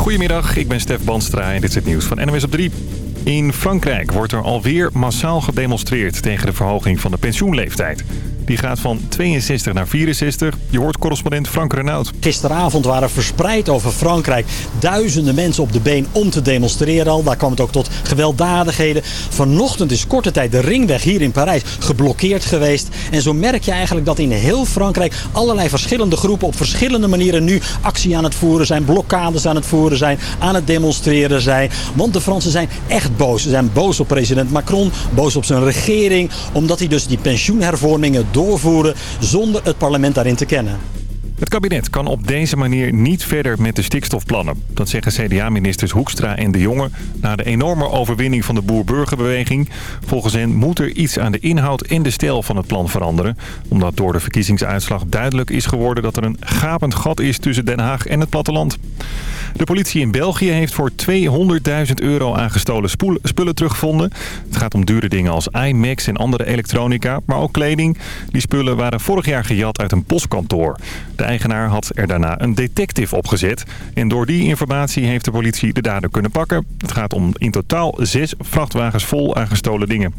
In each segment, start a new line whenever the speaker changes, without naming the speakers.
Goedemiddag, ik ben Stef Banstra en dit is het nieuws van NWS op 3. In Frankrijk wordt er alweer massaal gedemonstreerd tegen de verhoging van de pensioenleeftijd. Die gaat van 62 naar 64. Je hoort correspondent Frank Renaud.
Gisteravond waren verspreid over Frankrijk duizenden mensen op de been om te demonstreren al. Daar kwam het ook tot gewelddadigheden. Vanochtend is korte tijd de ringweg hier in Parijs geblokkeerd geweest. En zo merk je eigenlijk dat in heel Frankrijk allerlei verschillende groepen op verschillende manieren nu actie aan het voeren zijn. Blokkades aan het voeren zijn, aan het demonstreren zijn. Want de Fransen zijn echt boos. Ze zijn boos op president Macron, boos op zijn regering. Omdat hij dus die pensioenhervormingen doorvoeren zonder het parlement daarin te kennen.
Het kabinet kan op deze manier niet verder met de stikstofplannen. Dat zeggen CDA-ministers Hoekstra en De Jonge... na de enorme overwinning van de boer-burgerbeweging. Volgens hen moet er iets aan de inhoud en de stijl van het plan veranderen. Omdat door de verkiezingsuitslag duidelijk is geworden... dat er een gapend gat is tussen Den Haag en het platteland. De politie in België heeft voor 200.000 euro aan gestolen spullen teruggevonden. Het gaat om dure dingen als iMacs en andere elektronica, maar ook kleding. Die spullen waren vorig jaar gejat uit een postkantoor. De eigenaar had er daarna een detective opgezet. En door die informatie heeft de politie de dader kunnen pakken. Het gaat om in totaal zes vrachtwagens vol aan gestolen dingen.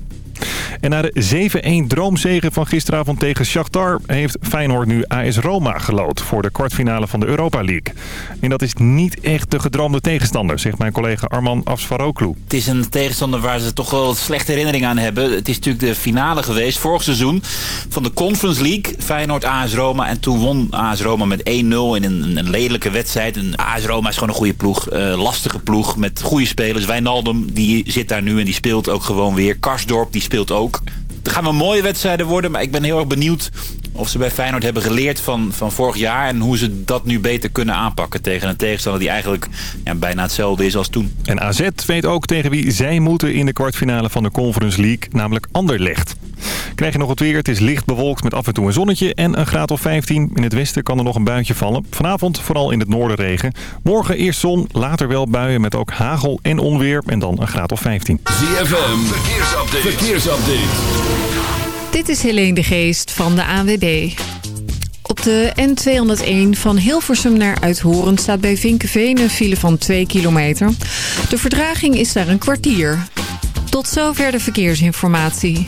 En na de 7-1 droomzegen van gisteravond tegen Shakhtar... heeft Feyenoord nu AS Roma gelood voor de kwartfinale van de Europa League. En dat is niet echt de gedroomde tegenstander, zegt mijn collega Arman Afsfaroglu.
Het is een tegenstander waar ze toch wel slechte herinnering aan hebben. Het is natuurlijk de finale geweest vorig seizoen van de Conference League. Feyenoord AS Roma en toen won AS Roma met 1-0 in een, een, lelijke wedstrijd. En AS Roma is gewoon een goede ploeg, uh, lastige ploeg met goede spelers. Wijnaldum die zit daar nu en die speelt ook gewoon weer. Karsdorp die speelt ook. Het gaan wel mooie wedstrijden worden, maar ik ben heel erg benieuwd of ze bij Feyenoord hebben geleerd van, van vorig jaar... en hoe ze dat nu beter kunnen aanpakken tegen een tegenstander... die eigenlijk ja, bijna hetzelfde is als toen.
En AZ weet ook tegen wie zij moeten in de kwartfinale van de Conference League... namelijk Anderlecht. Krijg je nog het weer. Het is licht bewolkt met af en toe een zonnetje en een graad of 15. In het westen kan er nog een buitje vallen. Vanavond vooral in het noorden regen. Morgen eerst zon, later wel buien met ook hagel en onweer. En dan een graad of 15.
ZFM, verkeersupdate. verkeersupdate.
Dit is Helene de Geest van de ANWB. Op de N201 van Hilversum naar Uithoren staat bij Vinkenveen een file van 2 kilometer. De verdraging is daar een kwartier. Tot zover de verkeersinformatie.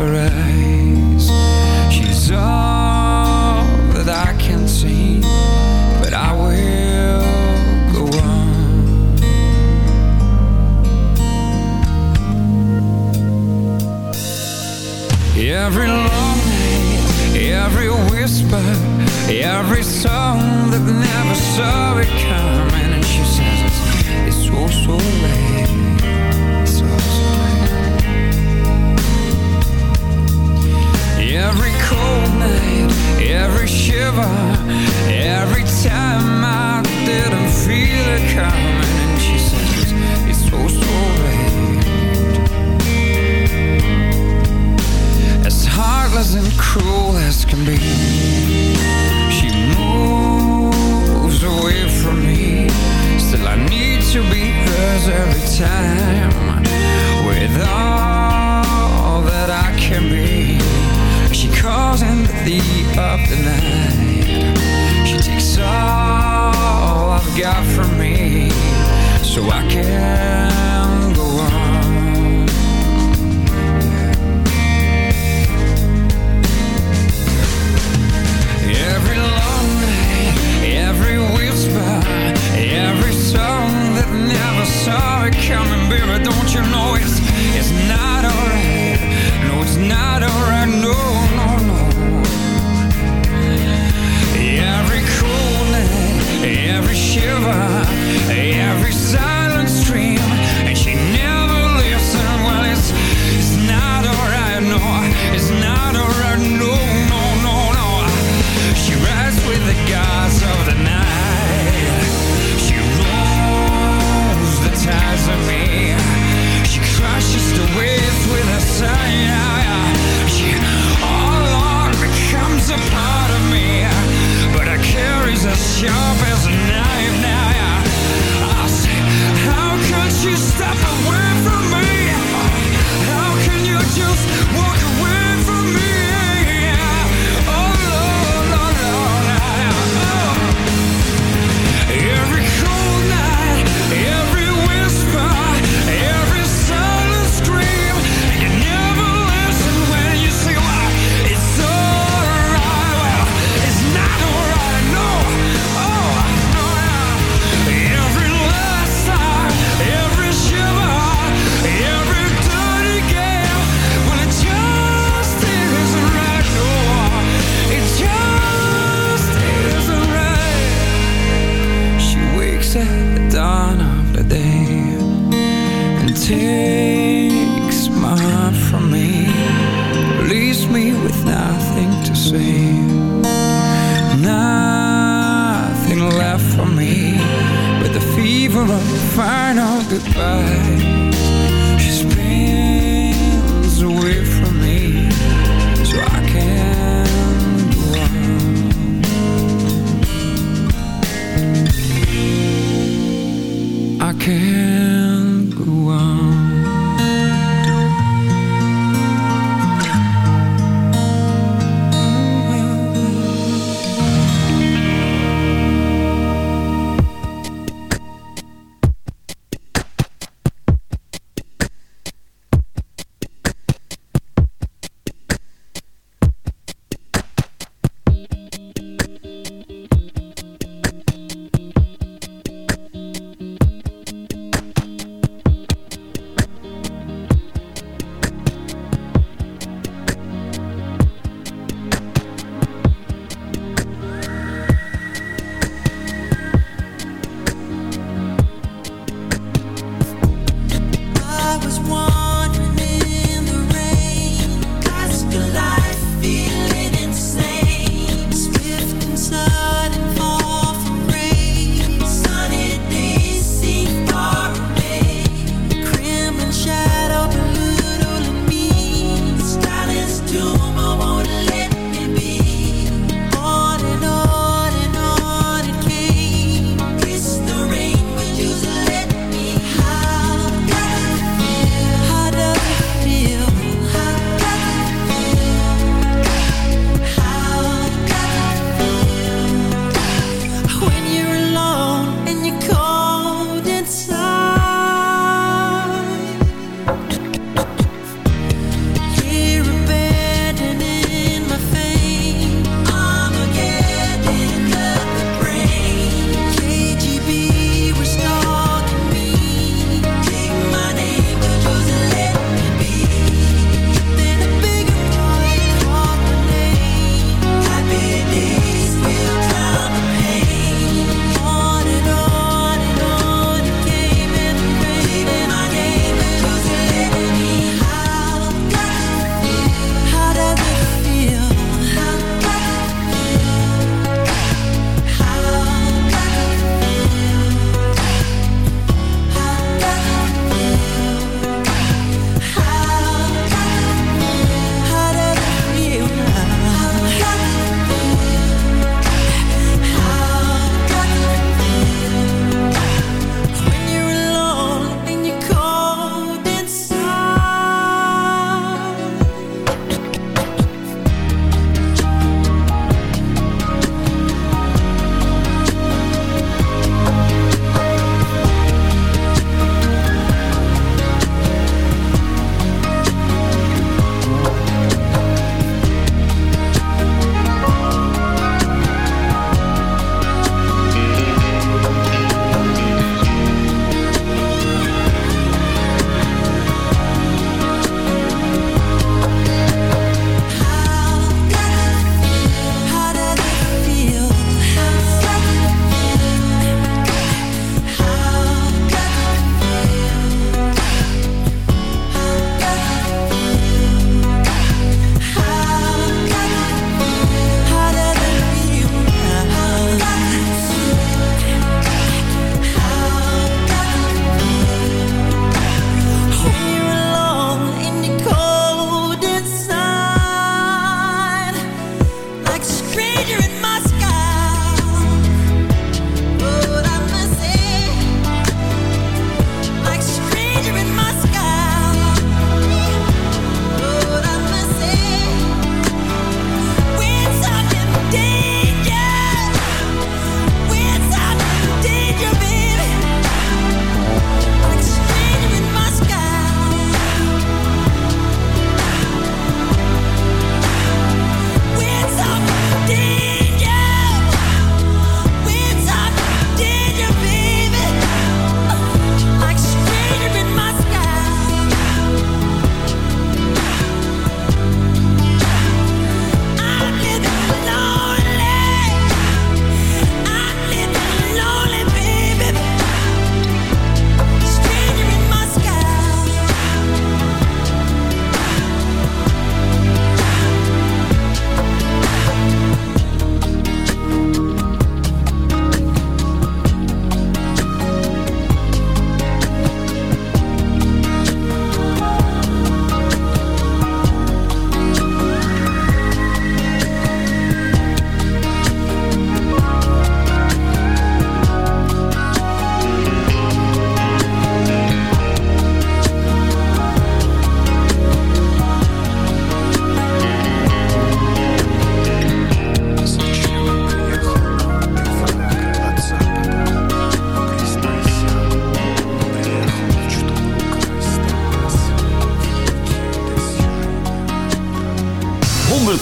Of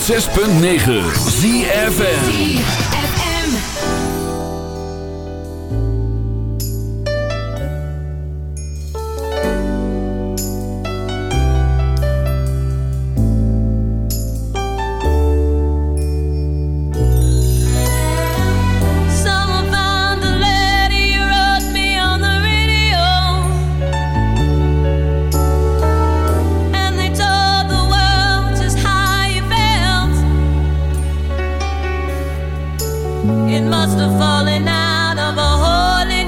106.9 It
must have fallen out of a hole in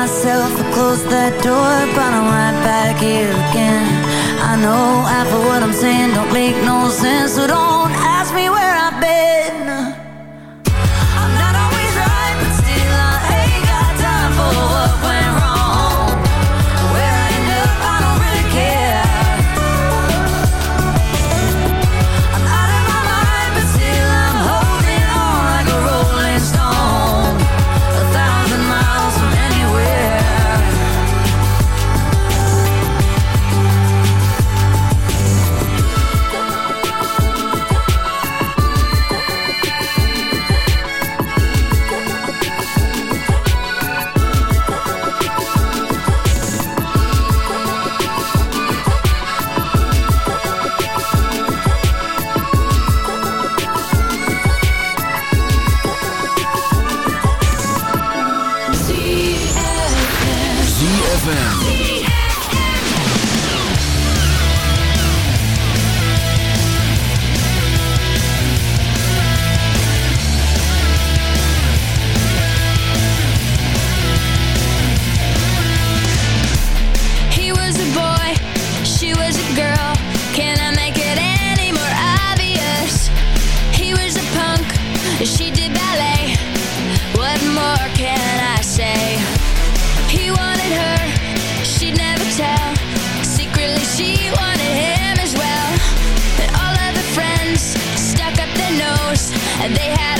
myself, I closed that door, but I'm right back here again. I know half of what I'm saying don't make no sense
at all. They had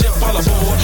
ship, fall aboard.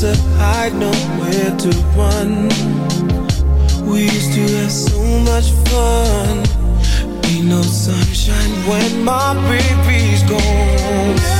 to hide, nowhere to run. We used to have so
much fun. Ain't no sunshine when my baby's gone.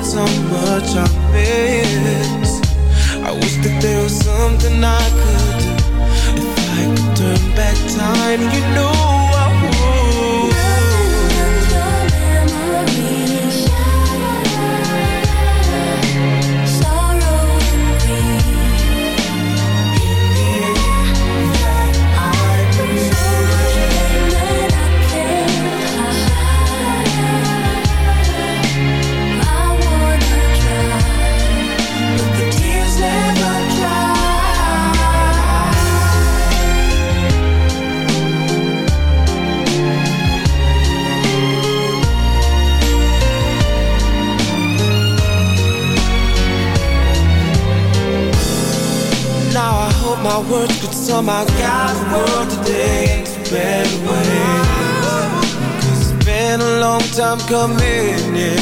words, how much I miss. I wish that
there was something I could do. If I could turn back time, you know my
words could somehow guide the world today a better way. Cause it's been a long time coming, yeah.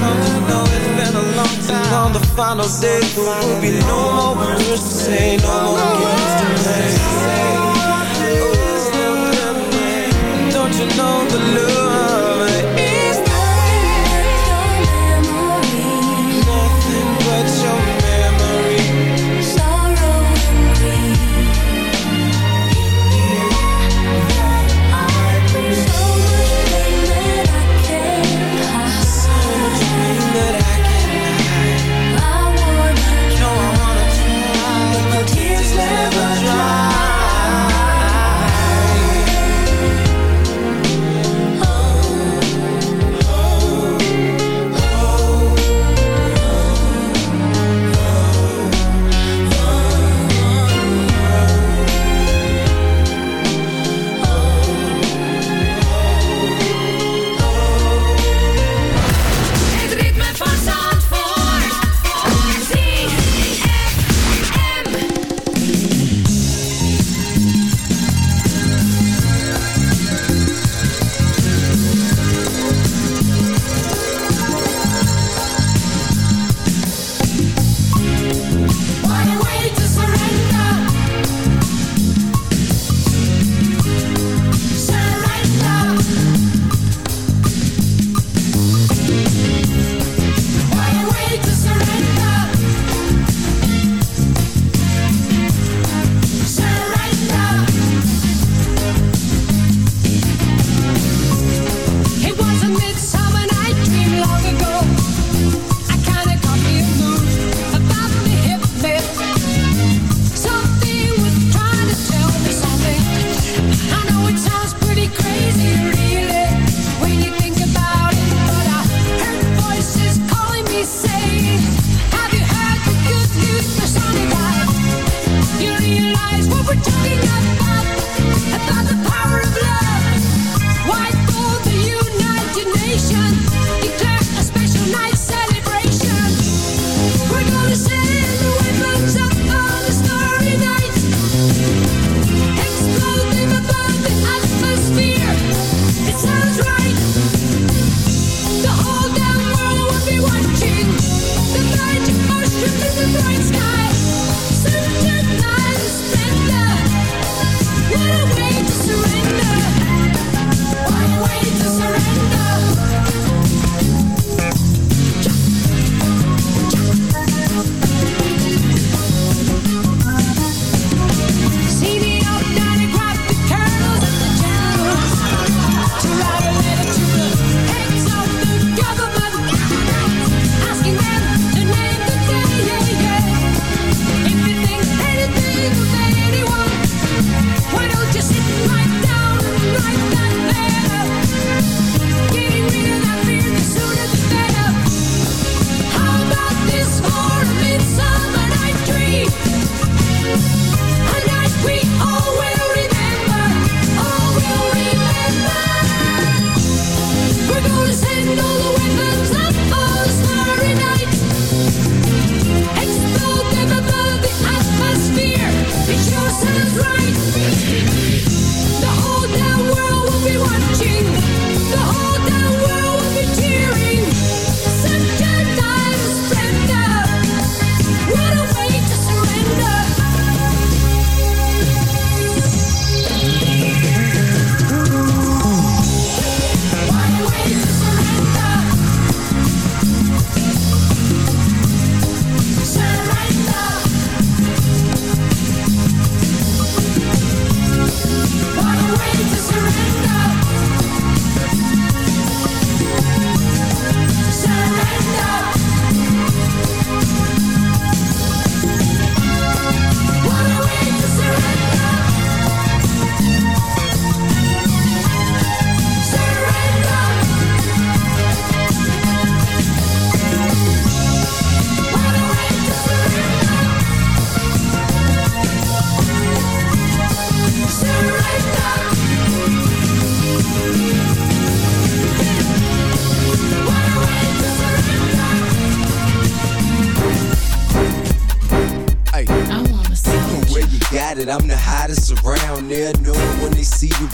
Don't you know it's been a long time? And on the final day, there will be no more words to say, no more games to play. Oh, Don't you know the love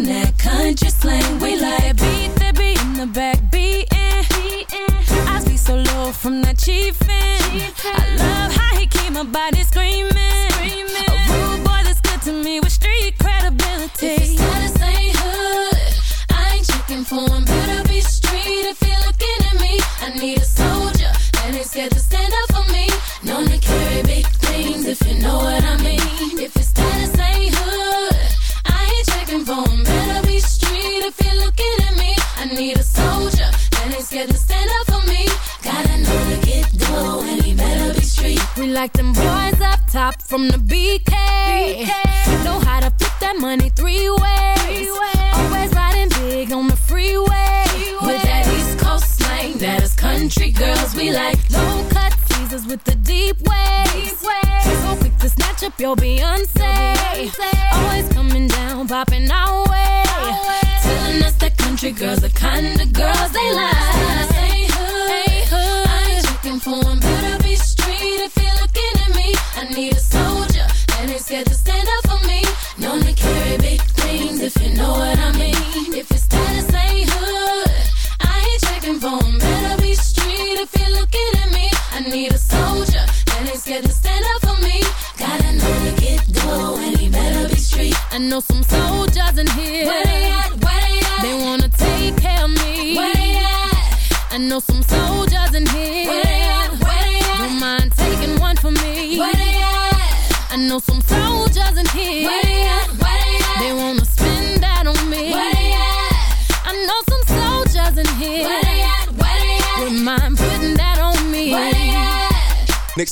Talking that country slang. We like beat that beat in the back beating. I be so low from that chiefin'. I love how he keep my body screaming.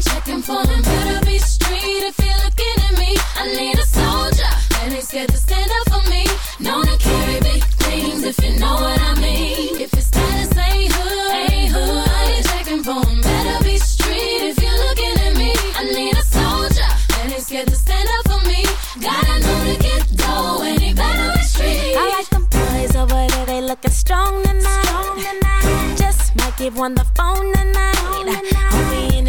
ain't checking for him. Better be street if you're looking at me. I need a soldier that ain't scared to stand up for me. Known to carry big things if you know what I mean. If your status ain't hood, ain't hood, I ain't checking for him. Better be street if you're looking at me. I need a soldier that ain't scared to stand up for me. Gotta know to get dough and he better be street.
I like them boys over there, they looking strong tonight. Just might give one the phone tonight. Only in